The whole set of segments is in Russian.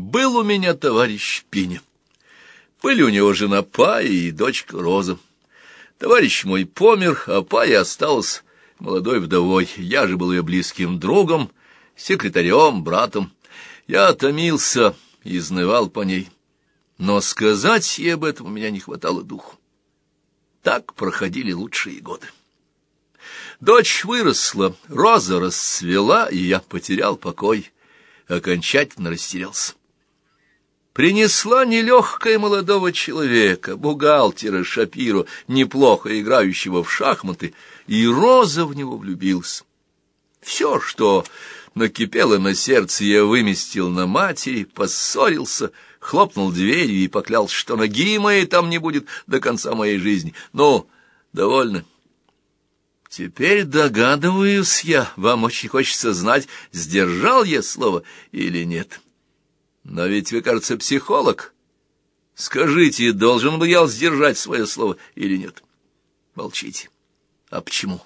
Был у меня товарищ Пиня. Были у него жена Пая и дочка Роза. Товарищ мой помер, а Пая осталась молодой вдовой. Я же был ее близким другом, секретарем, братом. Я томился, изнывал по ней. Но сказать ей об этом у меня не хватало духу. Так проходили лучшие годы. Дочь выросла, роза расцвела, и я потерял покой, окончательно растерялся. Принесла нелегкая молодого человека, бухгалтера Шапиру, неплохо играющего в шахматы, и Роза в него влюбился. Все, что накипело на сердце, я выместил на матери, поссорился, хлопнул дверью и поклялся, что ноги моей там не будет до конца моей жизни. Ну, довольно. Теперь догадываюсь я, вам очень хочется знать, сдержал я слово или нет. Но ведь вы, кажется, психолог. Скажите, должен бы я сдержать свое слово или нет? Молчите. А почему?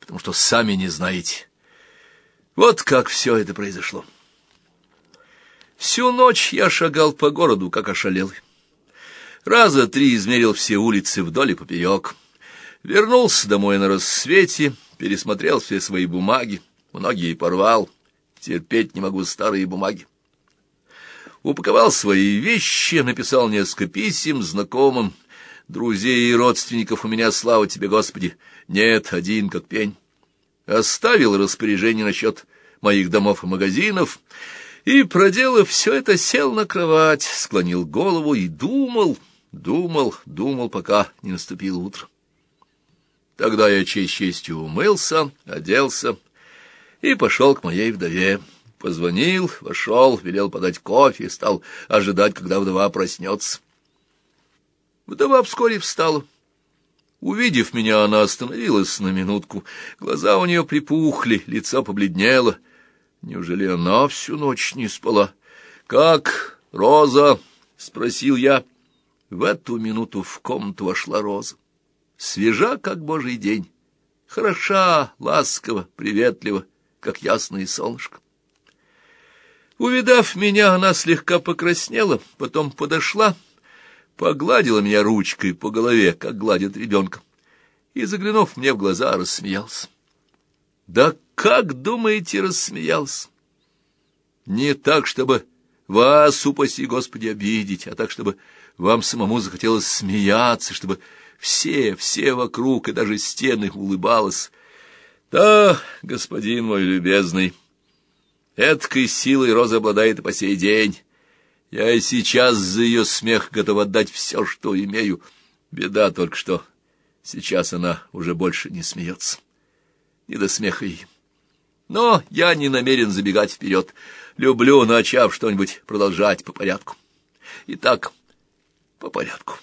Потому что сами не знаете. Вот как все это произошло. Всю ночь я шагал по городу, как ошалелый. Раза три измерил все улицы вдоль и поперек. Вернулся домой на рассвете, пересмотрел все свои бумаги, многие порвал. Терпеть не могу старые бумаги упаковал свои вещи, написал несколько писем знакомым. Друзей и родственников у меня, слава тебе, Господи, нет, один как пень. Оставил распоряжение насчет моих домов и магазинов, и, проделав все это, сел на кровать, склонил голову и думал, думал, думал, пока не наступило утро. Тогда я честь честью умылся, оделся и пошел к моей вдове. Позвонил, вошел, велел подать кофе и стал ожидать, когда вдова проснется. Вдова вскоре встала. Увидев меня, она остановилась на минутку. Глаза у нее припухли, лицо побледнело. Неужели она всю ночь не спала? — Как, Роза? — спросил я. В эту минуту в комнату вошла Роза. Свежа, как божий день. Хороша, ласкова, приветлива, как ясное солнышко. Увидав меня, она слегка покраснела, потом подошла, погладила меня ручкой по голове, как гладит ребенка, и, заглянув мне в глаза, рассмеялся. Да как, думаете, рассмеялся? Не так, чтобы вас, упаси Господи, обидеть, а так, чтобы вам самому захотелось смеяться, чтобы все, все вокруг и даже стены улыбалось. Да, господин мой любезный, — Эткой силой Роза обладает по сей день. Я и сейчас за ее смех готов отдать все, что имею. Беда только что сейчас она уже больше не смеется. Не до смеха ей. Но я не намерен забегать вперед. Люблю, начав что-нибудь, продолжать по порядку. Итак, по порядку.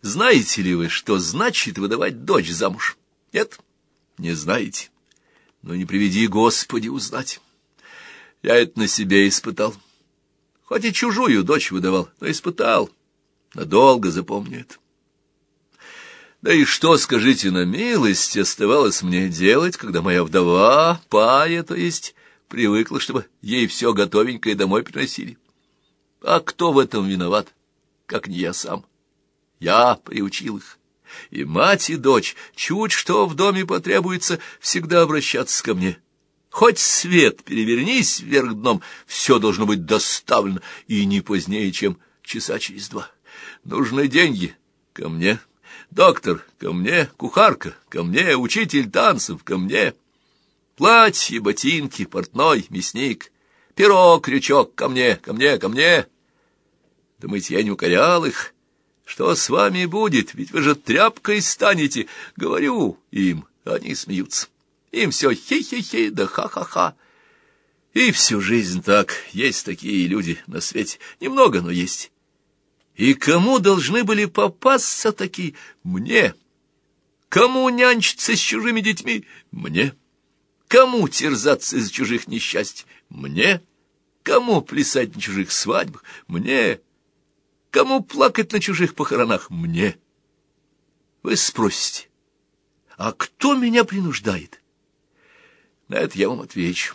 Знаете ли вы, что значит выдавать дочь замуж? Нет? Не знаете но не приведи, Господи, узнать. Я это на себе испытал. Хоть и чужую дочь выдавал, но испытал. Надолго запомню это. Да и что, скажите на милость, оставалось мне делать, когда моя вдова, пая, то есть, привыкла, чтобы ей все готовенькое домой приносили? А кто в этом виноват, как не я сам? Я приучил их. И мать, и дочь, чуть что в доме потребуется, всегда обращаться ко мне. Хоть свет перевернись вверх дном, все должно быть доставлено, и не позднее, чем часа через два. Нужны деньги ко мне, доктор ко мне, кухарка ко мне, учитель танцев ко мне, платье, ботинки, портной, мясник, пирог, крючок ко мне, ко мне, ко мне. Думаете, я не укорял их?» Что с вами будет? Ведь вы же тряпкой станете. Говорю им, они смеются. Им все хи-хи-хи, да ха-ха-ха. И всю жизнь так. Есть такие люди на свете. Немного, но есть. И кому должны были попасться такие? Мне. Кому нянчиться с чужими детьми? Мне. Кому терзаться из чужих несчастий? Мне. Кому плясать на чужих свадьбах? Мне. Кому плакать на чужих похоронах? Мне. Вы спросите, а кто меня принуждает? На это я вам отвечу.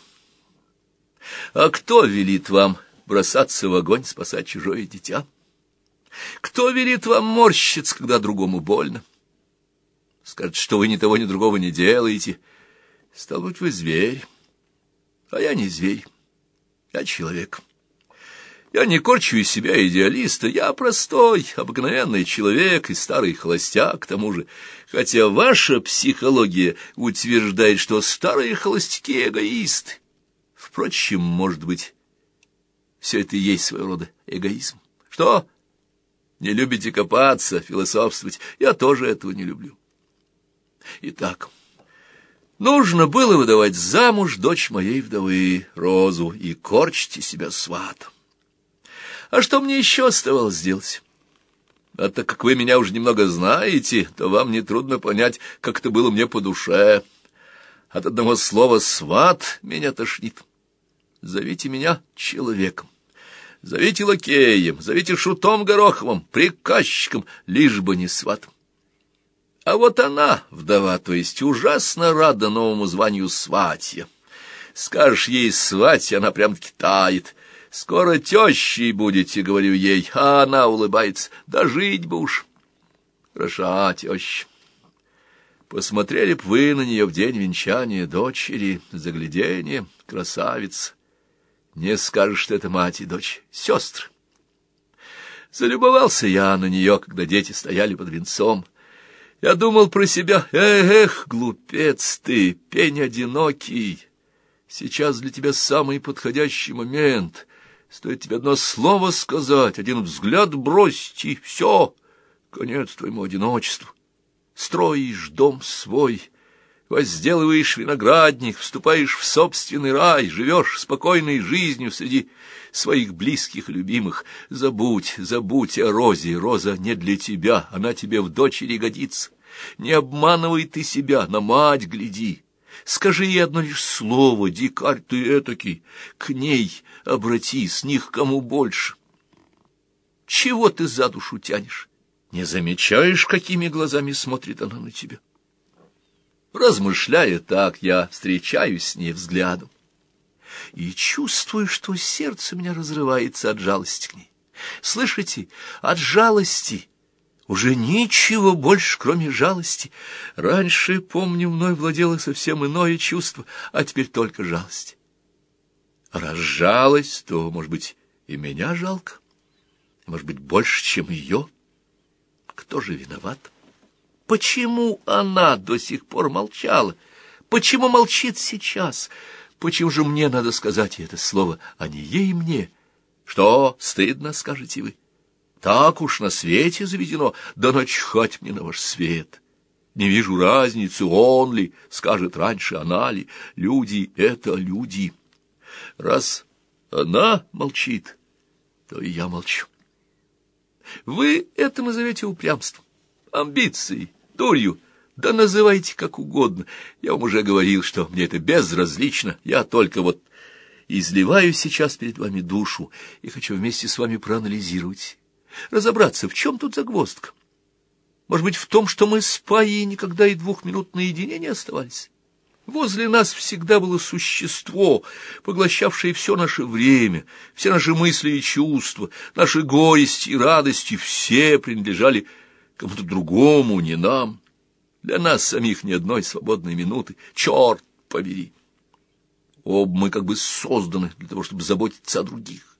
А кто велит вам бросаться в огонь, спасать чужое дитя? Кто велит вам морщиться, когда другому больно? Скажет, что вы ни того, ни другого не делаете. Стал быть, вы зверь. А я не зверь. Я человек. Я не корчу из себя идеалиста, я простой, обыкновенный человек и старый холостяк, к тому же. Хотя ваша психология утверждает, что старые холостяки — эгоисты. Впрочем, может быть, все это и есть своего рода эгоизм. Что? Не любите копаться, философствовать? Я тоже этого не люблю. Итак, нужно было выдавать замуж дочь моей вдовы, Розу, и корчить себя сватом. А что мне еще оставалось сделать? А так как вы меня уже немного знаете, то вам нетрудно понять, как это было мне по душе. От одного слова «сват» меня тошнит. Зовите меня человеком. Зовите лакеем, зовите шутом Гороховым, приказчиком, лишь бы не сватом. А вот она, вдова, то есть ужасно рада новому званию сватья. Скажешь ей сватья, она прям-таки тает — Скоро тещей будете, говорю ей, а она улыбается. Да жить бы уж. Хороша теща. Посмотрели б вы на нее в день венчания дочери, загляденье, красавица. Не скажешь, что это мать и дочь, сестры. Залюбовался я на нее, когда дети стояли под венцом. Я думал про себя, эх, глупец ты, пень одинокий. Сейчас для тебя самый подходящий момент. Стоит тебе одно слово сказать, один взгляд бросить, и все, конец твоему одиночеству. Строишь дом свой, возделываешь виноградник, вступаешь в собственный рай, живешь спокойной жизнью среди своих близких и любимых. Забудь, забудь о Розе, Роза не для тебя, она тебе в дочери годится. Не обманывай ты себя, на мать гляди. Скажи ей одно лишь слово, дикарь ты этакий, к ней обратись, них кому больше. Чего ты за душу тянешь? Не замечаешь, какими глазами смотрит она на тебя? Размышляя так, я встречаюсь с ней взглядом и чувствую, что сердце меня разрывается от жалости к ней. Слышите, от жалости — уже ничего больше, кроме жалости. Раньше, помню, мной владело совсем иное чувство, а теперь только жалость. Раз жалость, то, может быть, и меня жалко. Может быть, больше, чем ее. Кто же виноват? Почему она до сих пор молчала? Почему молчит сейчас? Почему же мне надо сказать это слово, а не ей мне? Что, стыдно, скажете вы? Так уж на свете заведено, да начхать мне на ваш свет. Не вижу разницы, он ли, скажет раньше она ли. Люди — это люди. Раз она молчит, то и я молчу. Вы это назовете упрямством, амбицией, дурью, да называйте как угодно. Я вам уже говорил, что мне это безразлично, я только вот изливаю сейчас перед вами душу и хочу вместе с вами проанализировать разобраться, в чем тут загвоздка. Может быть, в том, что мы с Паей никогда и двух минут наедине не оставались. Возле нас всегда было существо, поглощавшее все наше время, все наши мысли и чувства, наши горести и радости, все принадлежали кому-то другому, не нам. Для нас самих ни одной свободной минуты. Черт побери! Оба мы как бы созданы для того, чтобы заботиться о других.